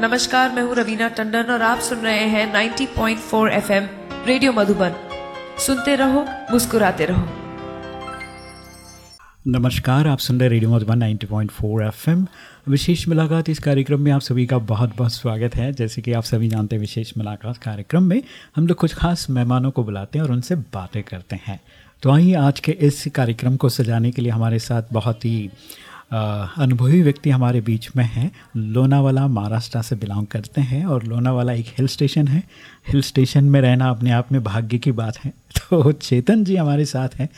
नमस्कार, मैं हूँ रवीना टंडन और आप सुन रहे हैं 90.4 एफएम रेडियो मधुबन। सुनते रहो, मुस्कुराते रहो। नमस्कार, आप सुन रहे रेडियो मधुबन 90.4 एफएम। विशेष मुलाकात इस कार्यक्रम में आप सभी का बहुत बहुत स्वागत है। जैसे कि आप सभी जानते हैं, विशेष मुलाकात कार्यक्रम में हम लोग कुछ खास मेहमानों को बुलाते हैं और उनसे बातें करते हैं। तो आइए आज के इस कार्यक्रम को सजाने के लिए हमारे साथ बहुत ही अनुभवी व्यक्ति हमारे बीच में हैं। लोनावाला महाराष्ट्र से बिलोंग करते हैं और लोनावाला एक हिल स्टेशन है। हिल स्टेशन में रहना अपने आप में भाग्य की बात है। तो चेतन जी हमारे साथ हैं।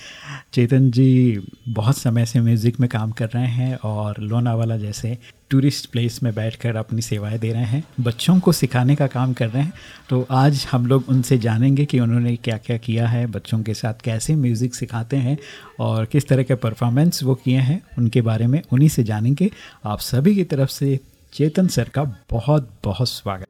चेतन जी बहुत समय से म्यूज़िक में काम कर रहे हैं और लोनावाला जैसे टूरिस्ट प्लेस में बैठकर अपनी सेवाएँ दे रहे हैं बच्चों को सिखाने का काम कर रहे हैं तो आज हम लोग उनसे जानेंगे कि उन्होंने क्या क्या किया है बच्चों के साथ कैसे म्यूज़िक सिखाते हैं और किस तरह के परफॉर्मेंस वो किए हैं उनके बारे में उन्हीं से जानेंगे। आप सभी की तरफ़ से चेतन सर का बहुत बहुत स्वागत।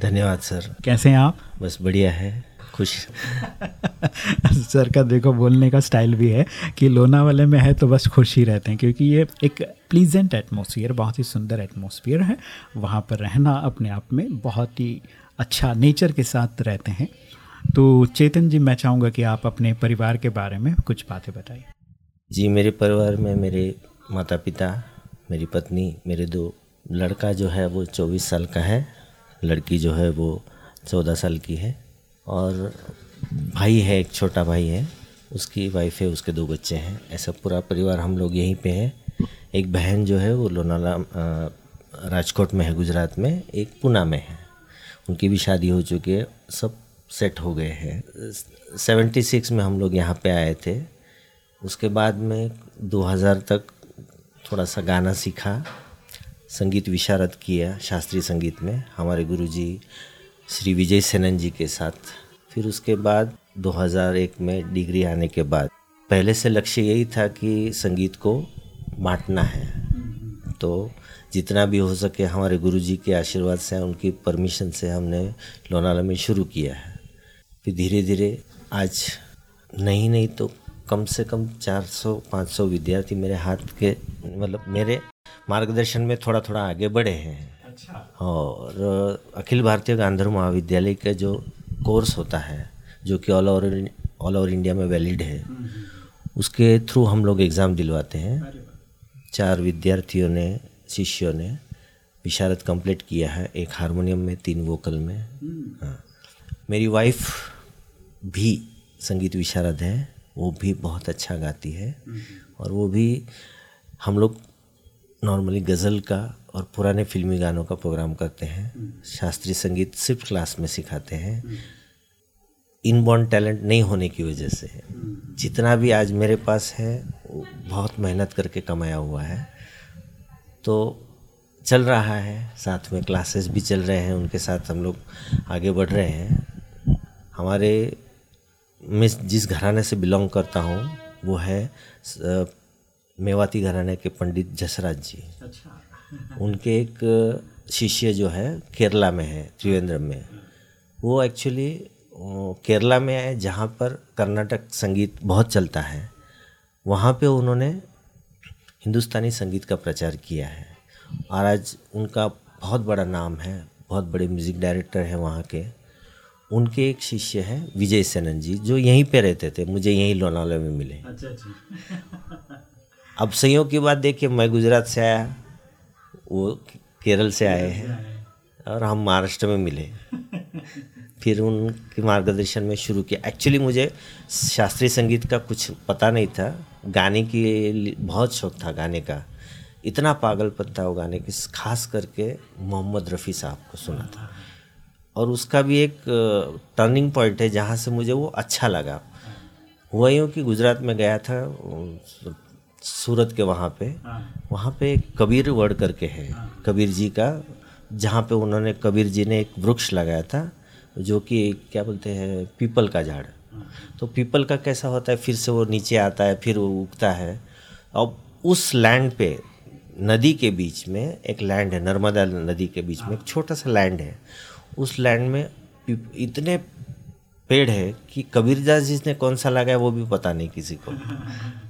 धन्यवाद सर। कैसे हैं आप? बस बढ़िया है। खुश। सर का देखो बोलने का स्टाइल भी है कि लोनावाले में है तो बस खुश ही रहते हैं क्योंकि ये एक प्लीजेंट एटमोसफियर बहुत ही सुंदर एटमोसफियर है। वहाँ पर रहना अपने आप में बहुत ही अच्छा नेचर के साथ रहते हैं। तो चेतन जी मैं चाहूँगा कि आप अपने परिवार के बारे में कुछ बातें बताइए। जी मेरे परिवार में मेरे माता पिता मेरी पत्नी मेरे दो लड़का जो है वो चौबीस साल का है। लड़की जो है वो चौदह साल की है। और भाई है, एक छोटा भाई है, उसकी वाइफ है, उसके दो बच्चे हैं। ऐसा पूरा परिवार हम लोग यहीं पे है। एक बहन जो है, वो लोनाला राजकोट में है, गुजरात में, एक पुना में है। उनकी भी शादी हो चुकी है, सब सेट हो गए हैं। सेवेंटी सिक्स में हम लोग यहाँ पे आए थे। उसके बाद में 2000 तक थोड़ा सा गाना सीखा, संगीत विशारद किया, शास्त्रीय संगीत में। हमारे गुरुजी श्री विजय सेनन जी के साथ फिर उसके बाद 2001 में डिग्री आने के बाद। पहले से लक्ष्य यही था कि संगीत को बांटना है। तो जितना भी हो सके हमारे गुरुजी के आशीर्वाद से उनकी परमिशन से हमने लोनाला में शुरू किया है। फिर धीरे धीरे आज नहीं नहीं तो कम से कम 400-500 विद्यार्थी मेरे हाथ के मतलब मेरे मार्गदर्शन में थोड़ा थोड़ा आगे बढ़े हैं। अच्छा। और अखिल भारतीय गांधर्व महाविद्यालय के जो कोर्स होता है जो कि all over all over India में वैलिड है। उसके थ्रू हम लोग एग्ज़ाम दिलवाते हैं। चार विद्यार्थियों ने शिष्यों ने विशारत कंप्लीट किया है एक हारमोनियम में तीन वोकल में। हाँ। मेरी वाइफ भी संगीत विशारद है वो भी बहुत अच्छा गाती है। और वो भी हम लोग नॉर्मली गज़ल का और पुराने फिल्मी गानों का प्रोग्राम करते हैं। शास्त्रीय संगीत सिर्फ़ क्लास में सिखाते हैं। इनबॉर्न टैलेंट नहीं होने की वजह से जितना भी आज मेरे पास है, वो बहुत मेहनत करके कमाया हुआ है। तो चल रहा है, साथ में क्लासेस भी चल रहे हैं, उनके साथ हम लोग आगे बढ़ रहे हैं। हमारे मैं जिस घराने से बिलोंग करता हूँ, वो है मेवाती घराने के पंडित जसराज जी। अच्छा। उनके एक शिष्य जो है केरला में है त्रिवेंद्र में। वो एक्चुअली केरला में आए जहाँ पर कर्नाटक संगीत बहुत चलता है। वहाँ पे उन्होंने हिंदुस्तानी संगीत का प्रचार किया है। और आज उनका बहुत बड़ा नाम है बहुत बड़े म्यूज़िक डायरेक्टर हैं वहाँ के। उनके एक शिष्य हैं विजय सेनन जी जो यहीं पे रहते थे मुझे यहीं लोनावला में मिले। अच्छा अच्छा। अब संयोग की बात देखिए मैं गुजरात से आया। वो केरल से आए हैं और हम महाराष्ट्र में मिले। फिर उनके मार्गदर्शन में शुरू किया। एक्चुअली मुझे शास्त्रीय संगीत का कुछ पता नहीं था। गाने की बहुत शौक था गाने का। इतना पागलपन था वो गाने की खास करके मोहम्मद रफ़ी साहब को सुना था। और उसका भी एक टर्निंग पॉइंट है जहाँ से मुझे वो अच्छा लगा। हुआ यूँ कि गुजरात में गया था सूरत के वहाँ पे वहाँ पे कबीर वर्ड करके है। कबीर जी का जहाँ पे उन्होंने कबीर जी ने एक वृक्ष लगाया था जो कि क्या बोलते हैं पीपल का झाड़। तो पीपल का कैसा होता है फिर से वो नीचे आता है फिर वो उगता है। अब उस लैंड पे नदी के बीच में एक लैंड है नर्मदा नदी के बीच में एक छोटा सा लैंड है। उस लैंड में इतने पेड़ है कि कबीरदास जी ने कौन सा लगाया वो भी पता नहीं किसी को।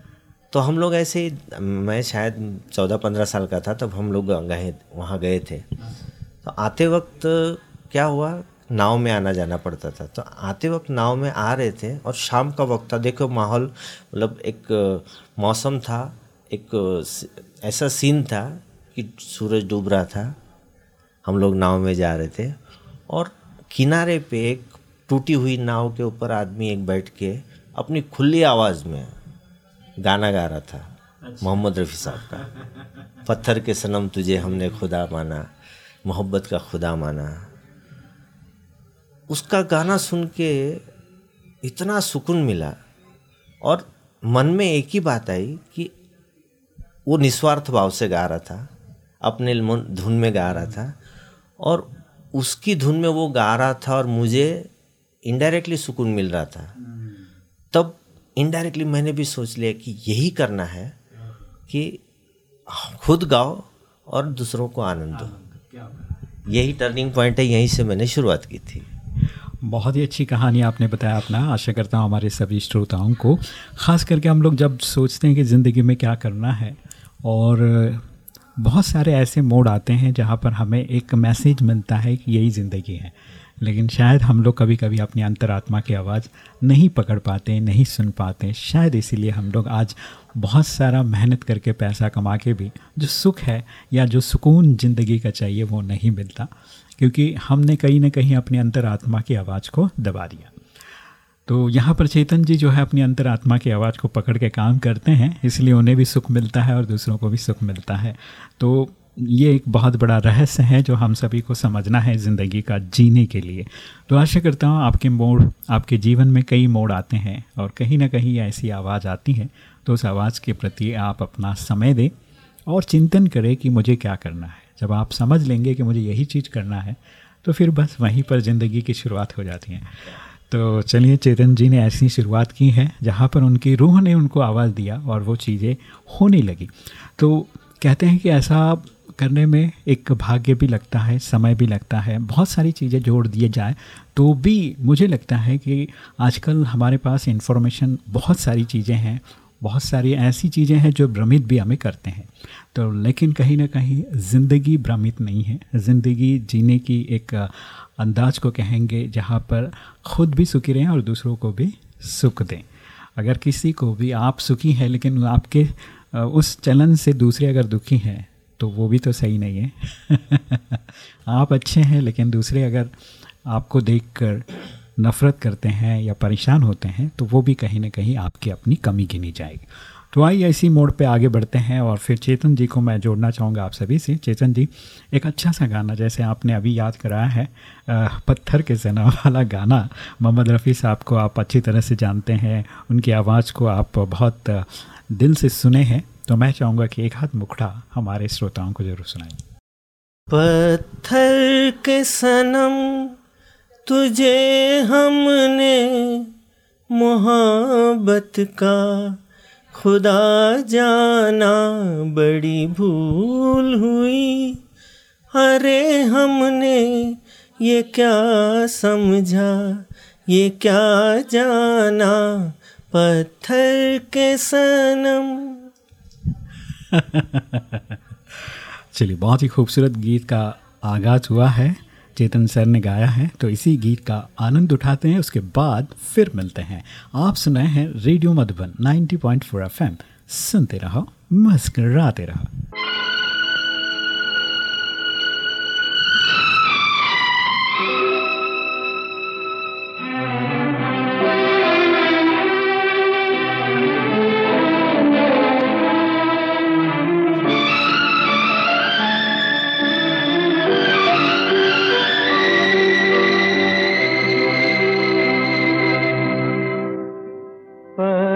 तो हम लोग ऐसे ही, मैं शायद चौदह पंद्रह साल का था, तब हम लोग गए, वहाँ गए थे। तो आते वक्त क्या हुआ, नाव में आना जाना पड़ता था। तो आते वक्त नाव में आ रहे थे और शाम का वक्त था। देखो, माहौल मतलब एक मौसम था, एक ऐसा सीन था कि सूरज डूब रहा था। हम लोग नाव में जा रहे थे और किनारे पे एक टूटी हुई नाव के ऊपर आदमी एक बैठ के अपनी खुली आवाज़ में गाना गा रहा था अच्छा। मोहम्मद रफ़ी साहब का। पत्थर के सनम तुझे हमने खुदा माना मोहब्बत का खुदा माना। उसका गाना सुन के इतना सुकून मिला और मन में एक ही बात आई कि वो निस्वार्थ भाव से गा रहा था अपने धुन में गा रहा था और उसकी धुन में वो गा रहा था और मुझे इनडायरेक्टली सुकून मिल रहा था। तब इनडायरेक्टली मैंने भी सोच लिया कि यही करना है कि खुद गाओ और दूसरों को आनंद दो। यही टर्निंग पॉइंट है यहीं से मैंने शुरुआत की थी। बहुत ही अच्छी कहानी आपने बताया अपना। आशा करता हूँ हमारे सभी श्रोताओं को ख़ास करके हम लोग जब सोचते हैं कि ज़िंदगी में क्या करना है और बहुत सारे ऐसे मोड आते हैं जहाँ पर हमें एक मैसेज मिलता है कि यही ज़िंदगी है। लेकिन शायद हम लोग कभी कभी अपनी अंतरात्मा की आवाज़ नहीं पकड़ पाते, नहीं सुन पाते। शायद इसीलिए हम लोग आज बहुत सारा मेहनत करके पैसा कमा के भी जो सुख है या जो सुकून ज़िंदगी का चाहिए वो नहीं मिलता, क्योंकि हमने कहीं ना कहीं अपनी अंतरात्मा की आवाज़ को दबा दिया। तो यहाँ पर चेतन जी जो है अपनी अंतरात्मा की आवाज़ को पकड़ के काम करते हैं, इसलिए उन्हें भी सुख मिलता है और दूसरों को भी सुख मिलता है। तो ये एक बहुत बड़ा रहस्य है जो हम सभी को समझना है ज़िंदगी का जीने के लिए। तो आशा करता हूँ आपके मोड़, आपके जीवन में कई मोड़ आते हैं और कहीं ना कहीं ऐसी आवाज़ आती है। तो उस आवाज़ के प्रति आप अपना समय दें और चिंतन करें कि मुझे क्या करना है। जब आप समझ लेंगे कि मुझे यही चीज़ करना है तो फिर बस वहीं पर ज़िंदगी की शुरुआत हो जाती है। तो चलिए, चेतन जी ने ऐसी शुरुआत की है जहाँ पर उनकी रूह ने उनको आवाज़ दिया और वो चीज़ें होने लगी। तो कहते हैं कि ऐसा करने में एक भाग्य भी लगता है, समय भी लगता है, बहुत सारी चीज़ें जोड़ दिए जाए तो भी मुझे लगता है कि आजकल हमारे पास इन्फॉर्मेशन बहुत सारी चीज़ें हैं, बहुत सारी ऐसी चीज़ें हैं जो भ्रमित भी हमें करते हैं। तो लेकिन कहीं ना कहीं ज़िंदगी भ्रमित नहीं है, ज़िंदगी जीने की एक अंदाज को कहेंगे जहाँ पर ख़ुद भी सुखी रहें और दूसरों को भी सुख दें। अगर किसी को भी आप सुखी हैं लेकिन आपके उस चलन से दूसरे अगर दुखी हैं तो वो भी तो सही नहीं है। आप अच्छे हैं, लेकिन दूसरे अगर आपको देखकर नफ़रत करते हैं या परेशान होते हैं तो वो भी कहीं ना कहीं आपकी अपनी कमी गिनी जाएगी। तो आइए इसी मोड़ पे आगे बढ़ते हैं और फिर चेतन जी को मैं जोड़ना चाहूँगा आप सभी से। चेतन जी, एक अच्छा सा गाना, जैसे आपने अभी याद कराया है पत्थर के सना वाला गाना। मोहम्मद रफ़ी साहब को आप अच्छी तरह से जानते हैं, उनकी आवाज़ को आप बहुत दिल से सुने हैं। तो मैं चाहूँगा कि एक हाथ मुखड़ा हमारे श्रोताओं को ज़रूर सुनाएँ। पत्थर के सनम तुझे हमने मोहब्बत का खुदा जाना बड़ी भूल हुई। अरे हमने ये क्या समझा, ये क्या जाना? पत्थर के सनम चलिए, बहुत ही खूबसूरत गीत का आगाज़ हुआ है। चेतन सर ने गाया है तो इसी गीत का आनंद उठाते हैं, उसके बाद फिर मिलते हैं। आप सुनाए हैं रेडियो मधुबन 90.4 एफएम। सुनते रहो, मुस्कराते रहो।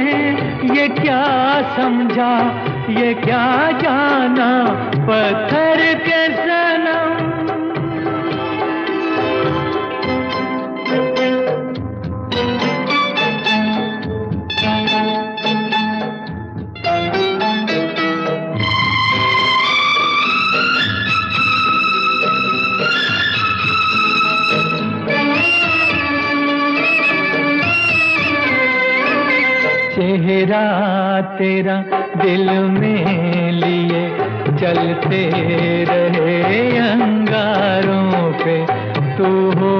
ये क्या समझा ये क्या जाना पत्थर के तेरा दिल में लिए चलते रहे अंगारों पे, तू हो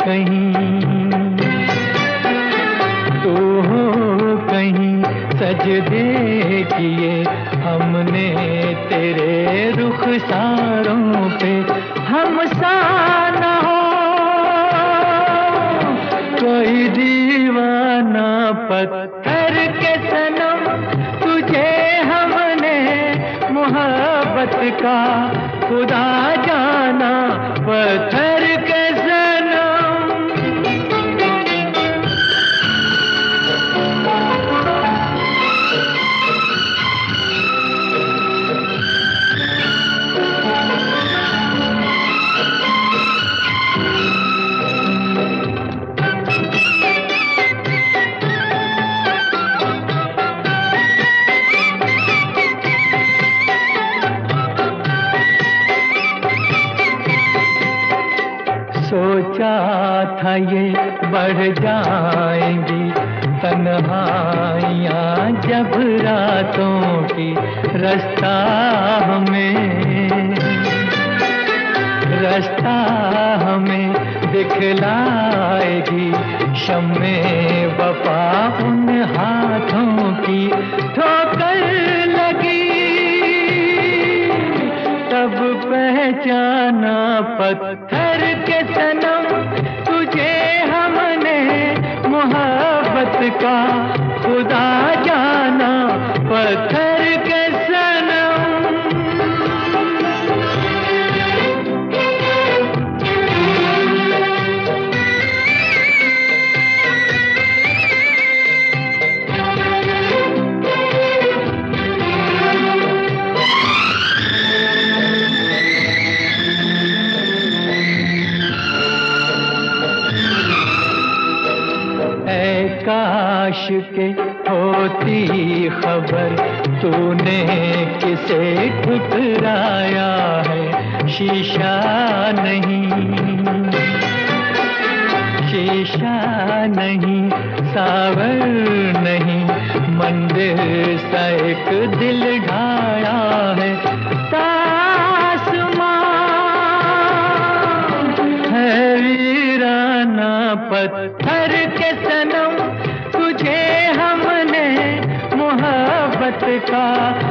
कहीं। तू हो कहीं सजदे किए हमने तेरे रुख सारों पे। हम सा न हो, कोई दीवाना पत्थर का खुदा जाना पत्थर जाएँगी तन्हाइयाँ जब रातों की रास्ता हमें रास्ता हमें दिखलाएगी शमे वफा उन हाथों की ठोकर लगी। तब पहचाना पत्थर के सनम का खुदा जाना पत्थर किसे ठुकराया है, शीशा नहीं। शीशा नहीं, सावर नहीं, मंदिर सा एक दिल ढाया है। है वीराना पत्थर के सनम, तुझे हमने मोहब्बत का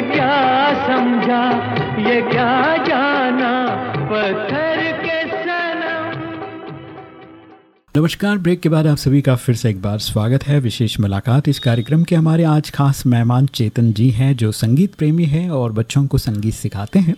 क्या समझा? ये क्या जाना? पत्थर के नमस्कार, ब्रेक के बाद आप सभी का फिर से एक बार स्वागत है। विशेष मुलाकात इस कार्यक्रम के हमारे आज खास मेहमान चेतन जी हैं, जो संगीत प्रेमी हैं और बच्चों को संगीत सिखाते हैं।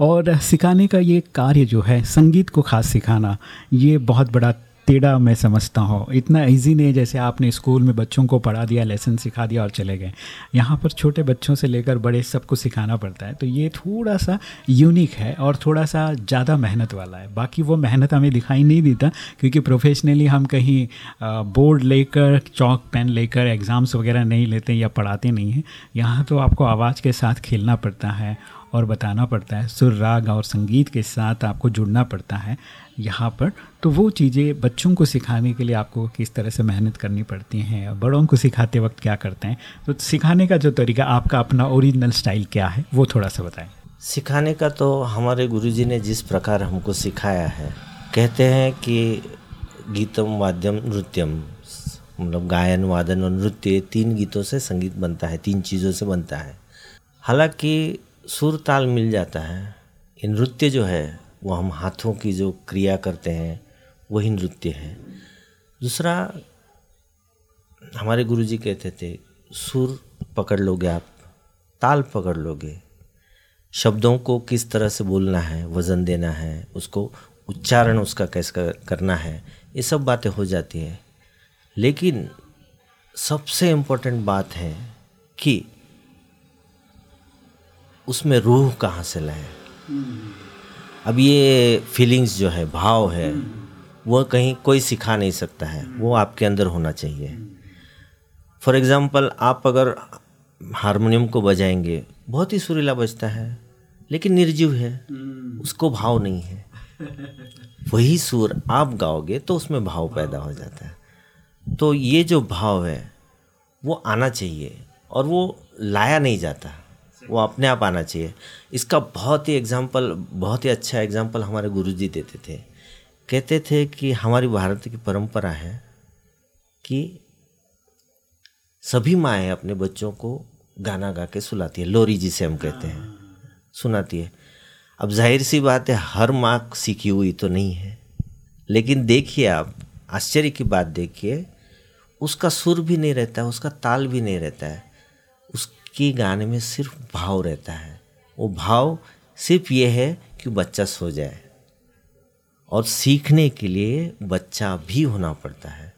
और सिखाने का ये कार्य जो है, संगीत को खास सिखाना, ये बहुत बड़ा टेढ़ा मैं समझता हूँ। इतना इजी नहीं जैसे आपने स्कूल में बच्चों को पढ़ा दिया लेसन सिखा दिया और चले गए। यहाँ पर छोटे बच्चों से लेकर बड़े सबको सिखाना पड़ता है। तो ये थोड़ा सा यूनिक है और थोड़ा सा ज़्यादा मेहनत वाला है। बाकी वो मेहनत हमें दिखाई नहीं देता क्योंकि प्रोफेशनली हम कहीं बोर्ड लेकर चौक पेन लेकर एग्ज़ाम्स वगैरह नहीं लेते या पढ़ाते नहीं हैं। यहाँ तो आपको आवाज़ के साथ खेलना पड़ता है और बताना पड़ता है। सुर, राग और संगीत के साथ आपको जुड़ना पड़ता है। यहाँ पर। तो वो चीज़ें बच्चों को सिखाने के लिए आपको किस तरह से मेहनत करनी पड़ती हैं और बड़ों को सिखाते वक्त क्या करते हैं? तो सिखाने का जो तरीका आपका अपना ओरिजिनल स्टाइल क्या है, वो थोड़ा सा बताएँ। सिखाने का तो हमारे गुरुजी ने जिस प्रकार हमको सिखाया है, कहते हैं कि गीतम वाद्यम नृत्यम मतलब गायन, वादन और नृत्य तीन गीतों से संगीत बनता है, तीन चीज़ों से बनता है। हालाँकि सुर ताल मिल जाता है, ये नृत्य जो है वो हम हाथों की जो क्रिया करते हैं, वही नृत्य है। दूसरा, हमारे गुरुजी कहते थे, सुर पकड़ लोगे आप, ताल पकड़ लोगे। शब्दों को किस तरह से बोलना है, वज़न देना है, उसको उच्चारण उसका कैसे करना है, ये सब बातें हो जाती हैं। लेकिन सबसे इम्पोर्टेंट बात है कि उसमें रूह कहाँ से लाए? अब ये फीलिंग्स जो है भाव है वो कहीं कोई सिखा नहीं सकता है। वो आपके अंदर होना चाहिए। फॉर एग्ज़ाम्पल आप अगर हारमोनियम को बजाएँगे बहुत ही सुरीला बजता है लेकिन निर्जीव है उसको भाव नहीं है। वही सुर आप गाओगे तो उसमें भाव पैदा हो जाता है। तो ये जो भाव है वो आना चाहिए और वो लाया नहीं जाता। वो अपने आप आना चाहिए। इसका बहुत ही एग्ज़ाम्पल बहुत ही अच्छा एग्ज़ाम्पल हमारे गुरुजी देते थे। कहते थे कि हमारी भारत की परंपरा है कि सभी माएँ अपने बच्चों को गाना गा के सुलाती है। लोरी जिसे हम कहते हैं। सुनाती है। अब ज़ाहिर सी बात है, हर माँ सीखी हुई तो नहीं है। लेकिन देखिए आप, आश्चर्य की बात देखिए, उसका सुर भी नहीं रहता है उसका ताल भी नहीं रहता है। उसकी गाने में सिर्फ़ भाव रहता है। वो भाव सिर्फ़ ये है कि बच्चा सो जाए। और सीखने के लिए बच्चा भी होना पड़ता है।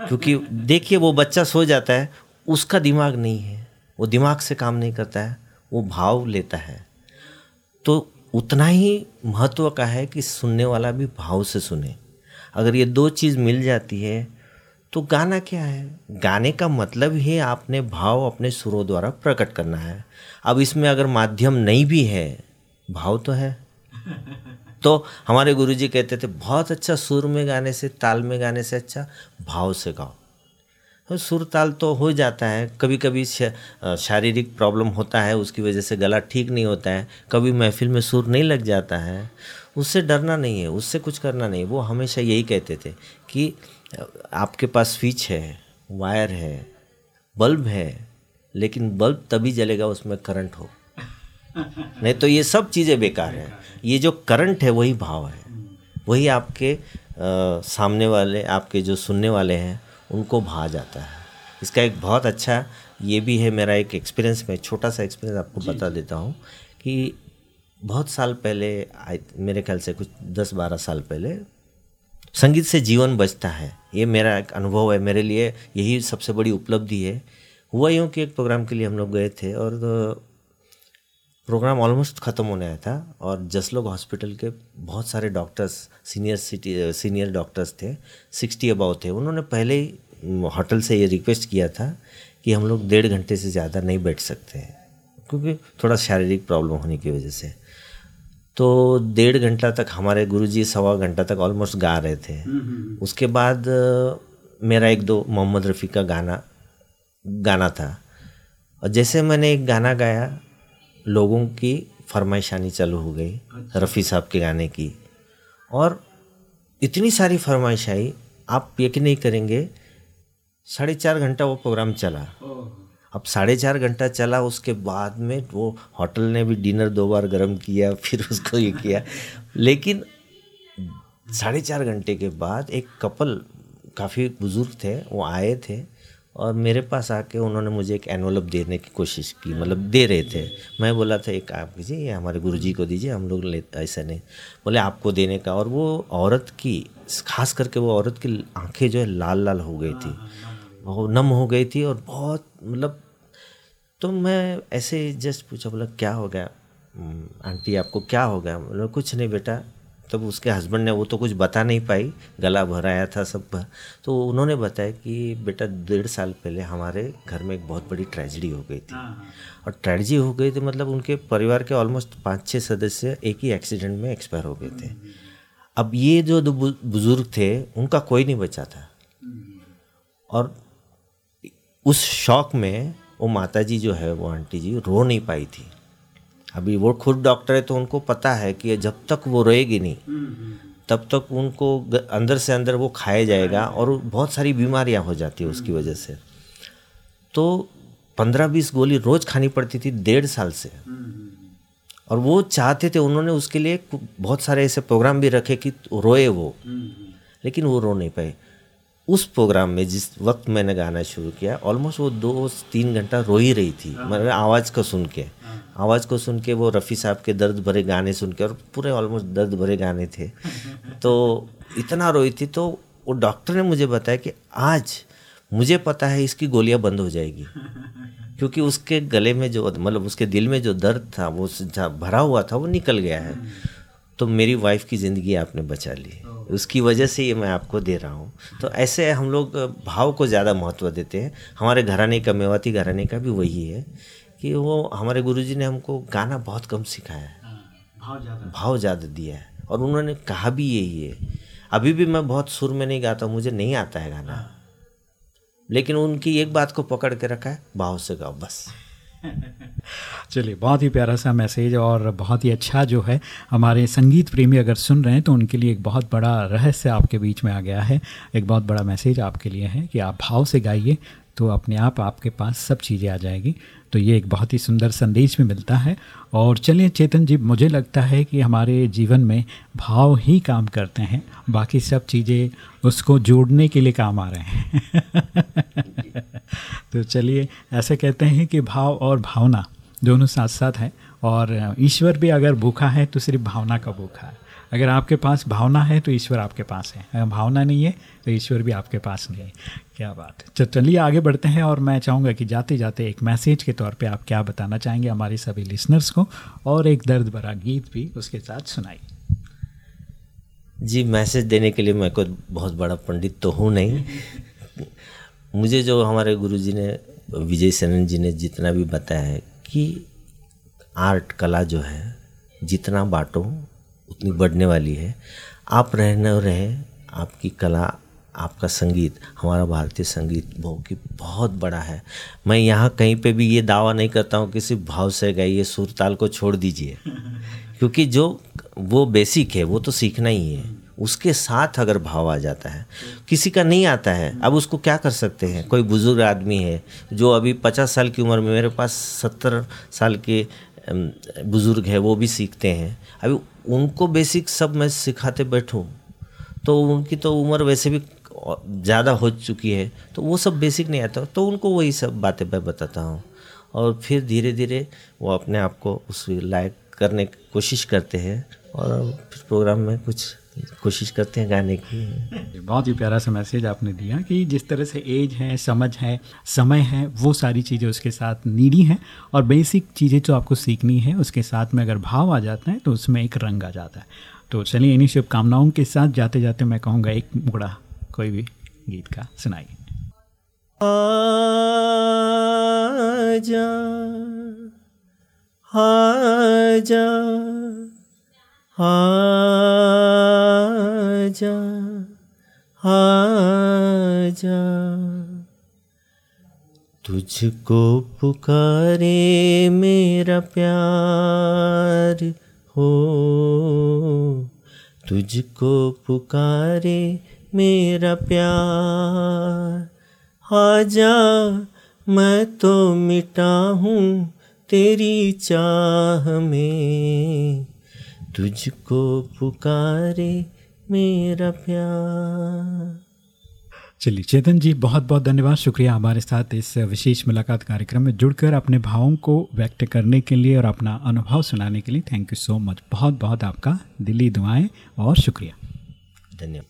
क्योंकि देखिए, वो बच्चा सो जाता है, उसका दिमाग नहीं है। वो दिमाग से काम नहीं करता है, वो भाव लेता है। तो उतना ही महत्व का है कि सुनने वाला भी भाव से सुने। अगर ये दो चीज़ मिल जाती है तो गाना क्या है? गाने का मतलब ही आपने भाव अपने सुरों द्वारा प्रकट करना है। अब इसमें अगर माध्यम नहीं भी है भाव तो है। तो हमारे गुरुजी कहते थे बहुत अच्छा सुर में गाने से ताल में गाने से अच्छा भाव से गाओ। तो सुर ताल तो हो जाता है। कभी कभी शारीरिक प्रॉब्लम होता है उसकी वजह से गला ठीक नहीं होता है। कभी महफिल में सुर नहीं लग जाता है। उससे डरना नहीं है उससे कुछ करना नहीं वो हमेशा यही कहते थे कि आपके पास स्विच है वायर है बल्ब है लेकिन बल्ब तभी जलेगा उसमें करंट हो। नहीं तो ये सब चीज़ें बेकार है। ये जो करंट है वही भाव है। वही आपके आ, सामने वाले आपके जो सुनने वाले हैं उनको भा जाता है। इसका एक बहुत अच्छा ये भी है मेरा एक एक्सपीरियंस में छोटा सा एक्सपीरियंस आपको बता देता हूँ कि बहुत साल पहले मेरे ख्याल से कुछ दस बारह साल पहले संगीत से जीवन बचता है। ये मेरा एक अनुभव है। मेरे लिए यही सबसे बड़ी उपलब्धि है। हुआ यूँ कि एक प्रोग्राम के लिए हम लोग गए थे और प्रोग्राम ऑलमोस्ट ख़त्म होने आया था और जसलोग हॉस्पिटल के बहुत सारे doctors, senior city senior doctors थे, सिक्सटी अबाउ थे। उन्होंने पहले ही होटल से ये रिक्वेस्ट किया था कि हम लोग डेढ़ घंटे से ज़्यादा नहीं बैठ सकते हैं, क्योंकि थोड़ा शारीरिक प्रॉब्लम होने की वजह से। तो डेढ़ घंटा तक हमारे गुरुजी सवा घंटा तक ऑलमोस्ट गा रहे थे। उसके बाद मेरा एक दो मोहम्मद रफ़ी का गाना गाना था। और जैसे मैंने एक गाना गाया लोगों की फरमाइश आनी चालू हो गई अच्छा। रफ़ी साहब के गाने की। और इतनी सारी फरमाइश आई आप यकीन नहीं करेंगे साढ़े चार घंटा वो प्रोग्राम चला। अब साढ़े चार घंटा चला, उसके बाद में वो होटल ने भी डिनर दो बार गर्म किया, फिर उसको ये किया। लेकिन साढ़े चार घंटे के बाद एक कपल काफ़ी बुज़ुर्ग थे, वो आए थे और मेरे पास आके उन्होंने मुझे एक एनवलप देने की कोशिश की मतलब दे रहे थे। मैं बोला था, एक, आप कीजिए, ये हमारे गुरुजी को दीजिए, हम लोग ले, ऐसा नहीं। बोले, आपको देने का। और वो औरत की, खास करके वो औरत की आँखें जो है लाल लाल हो गई थी। वो नम हो गई थी और बहुत मतलब तो मैं ऐसे जस्ट पूछा बोला क्या हो गया? आंटी आपको क्या हो गया? बोला कुछ नहीं बेटा। तब उसके हस्बैंड ने वो तो कुछ बता नहीं पाई गला भराया था सब। तो उन्होंने बताया कि बेटा डेढ़ साल पहले हमारे घर में एक बहुत बड़ी ट्रेजिडी हो गई थी। हाँ, हाँ। और ट्रेजिडी हो गई थी मतलब उनके परिवार के ऑलमोस्ट पाँच छः सदस्य एक ही एक्सीडेंट में एक्सपायर हो गए थे। अब ये जो दो बुज़ुर्ग थे उनका कोई नहीं बचा था। और उस शौक में वो माता जी जो है, वो आंटी जी रो नहीं पाई थी। अभी वो खुद डॉक्टर है तो उनको पता है कि जब तक वो रोएगी नहीं, तब तक उनको अंदर से अंदर वो खाया जाएगा और बहुत सारी बीमारियाँ हो जाती है उसकी वजह से। तो पंद्रह बीस गोली रोज़ खानी पड़ती थी डेढ़ साल से। और वो चाहते थे, उन्होंने उसके लिए बहुत सारे ऐसे प्रोग्राम भी रखे कि रोए वो। लेकिन वो रो नहीं पाए। उस प्रोग्राम में जिस वक्त मैंने गाना शुरू किया ऑलमोस्ट वो दो तीन घंटा रो ही रही थी मतलब आवाज़ को सुन के। आवाज़ को सुन के वो रफ़ी साहब के दर्द भरे गाने सुन के और पूरे ऑलमोस्ट दर्द भरे गाने थे। तो इतना रोई थी तो वो डॉक्टर ने मुझे बताया कि आज मुझे पता है इसकी गोलियाँ बंद हो जाएगी। क्योंकि उसके गले में जो मतलब उसके दिल में जो दर्द था वो भरा हुआ था वो निकल गया है। तो मेरी वाइफ की ज़िंदगी आपने बचा ली। उसकी वजह से ये मैं आपको दे रहा हूँ। तो ऐसे हम लोग भाव को ज़्यादा महत्व देते हैं। हमारे घराने का मेवाती घराने का भी वही है कि वो हमारे गुरुजी ने हमको गाना बहुत कम सिखाया है। हाँ, भाव ज़्यादा। दिया है। और उन्होंने कहा भी यही है। अभी भी मैं बहुत सुर में नहीं गाता मुझे नहीं आता है गाना। लेकिन उनकी एक बात को पकड़ के रखा है भाव से गाओ बस। चलिए, बहुत ही प्यारा सा मैसेज और बहुत ही अच्छा जो है, हमारे संगीत प्रेमी अगर सुन रहे हैं तो उनके लिए एक बहुत बड़ा रहस्य आपके बीच में आ गया है। एक बहुत बड़ा मैसेज आपके लिए है कि आप भाव से गाइए तो अपने आप, आपके पास सब चीज़ें आ जाएगी। तो ये एक बहुत ही सुंदर संदेश में मिलता है। और चलिए, चेतन जी, मुझे लगता है कि हमारे जीवन में भाव ही काम करते हैं, बाकी सब चीज़ें उसको जोड़ने के लिए काम आ रहे हैं। तो चलिए, ऐसे कहते हैं कि भाव और भावना। दोनों साथ साथ हैं और ईश्वर भी अगर भूखा है तो सिर्फ़ भावना का भूखा है। अगर आपके पास भावना है तो ईश्वर आपके पास है। अगर भावना नहीं है तो ईश्वर भी आपके पास नहीं है। क्या बात है। चलिए आगे बढ़ते हैं और मैं चाहूँगा कि जाते जाते एक मैसेज के तौर पे आप क्या बताना चाहेंगे हमारे सभी लिसनर्स को और एक दर्द भरा गीत भी उसके साथ सुनाई जी, मैसेज देने के लिए मैं कोई बहुत बड़ा पंडित तो हूँ नहीं। मुझे जो हमारे गुरुजी ने, विजय सेनन जी ने जितना भी बताया है कि आर्ट कला जो है जितना बांटो उतनी बढ़ने वाली है। आप रहने रहे आपकी कला आपका संगीत हमारा भारतीय संगीत बहुत की बहुत बड़ा है। मैं यहाँ कहीं पे भी ये दावा नहीं करता हूँ कि सिर्फ़ भाव से गाइए सुर ताल को छोड़ दीजिए। क्योंकि जो वो बेसिक है वो तो सीखना ही है। उसके साथ अगर भाव आ जाता है, किसी का नहीं आता है, अब उसको क्या कर सकते हैं? कोई बुज़ुर्ग आदमी है जो अभी पचास साल की उम्र में, मेरे पास सत्तर साल के बुज़ुर्ग है, वो भी सीखते हैं। अभी उनको बेसिक सब मैं सिखाते बैठूँ तो उनकी तो उम्र वैसे भी ज़्यादा हो चुकी है तो वो सब बेसिक नहीं आता। तो उनको वही सब बातें मैं बताता हूँ। और फिर धीरे धीरे वो अपने आप को उस लायक करने की कोशिश करते हैं और फिर प्रोग्राम में कुछ कोशिश करते हैं गाने की। बहुत ही प्यारा सा मैसेज आपने दिया कि जिस तरह से एज है समझ है समय है वो सारी चीज़ें उसके साथ नीडी हैं और बेसिक चीज़ें जो आपको सीखनी है उसके साथ में अगर भाव आ जाता है तो उसमें एक रंग आ जाता है। तो चलिए इन्हीं शुभकामनाओं के साथ जाते जाते मैं कहूँगा एक मुकड़ा कोई भी गीत का सुनाइए। आजा आजा। आजा आजा। तुझको पुकारे मेरा प्यार हो। तुझको पुकारे मेरा प्यार। आजा, मैं तो मिटा हूँ तेरी चाह में। तुझको पुकारे मेरा प्यार। चलिए चेतन जी बहुत बहुत धन्यवाद। शुक्रिया हमारे साथ इस विशेष मुलाकात कार्यक्रम में जुड़कर अपने भावों को व्यक्त करने के लिए और अपना अनुभव सुनाने के लिए थैंक यू सो मच। बहुत बहुत आपका दिली दुआएँ और शुक्रिया। धन्यवाद।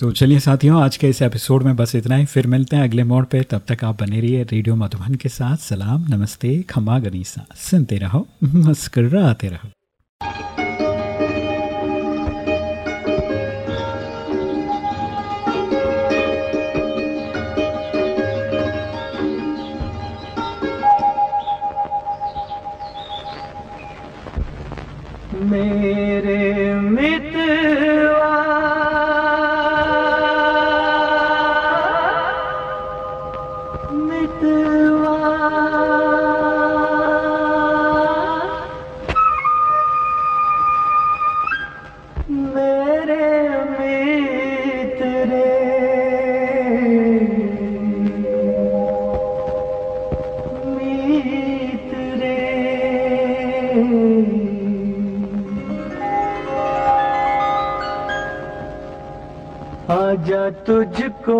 तो चलिए साथियों आज के इस एपिसोड में बस इतना ही। फिर मिलते हैं अगले मोड़ पे। तब तक आप बने रहिए रेडियो मधुबन के साथ। सलाम नमस्ते खमा गनीसा। सुनते रहो मुस्कराते रहो। मेरे तुझको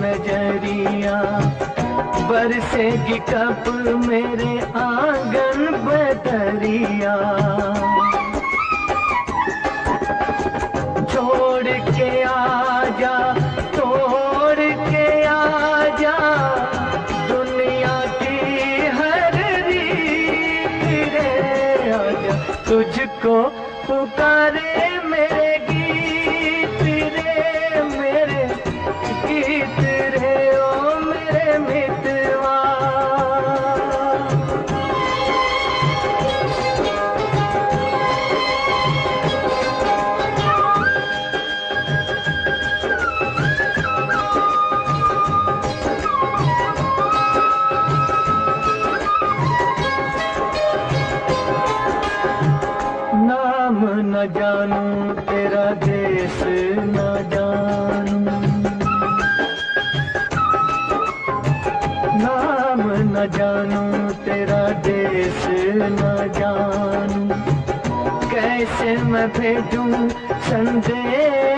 नज़रिया बरसे की कप मेरे आँगन बदरिया न जानूं, तेरा देश न जानू। नाम न जानूं, तेरा देश न जानू। कैसे मैं भेजूं संदेश?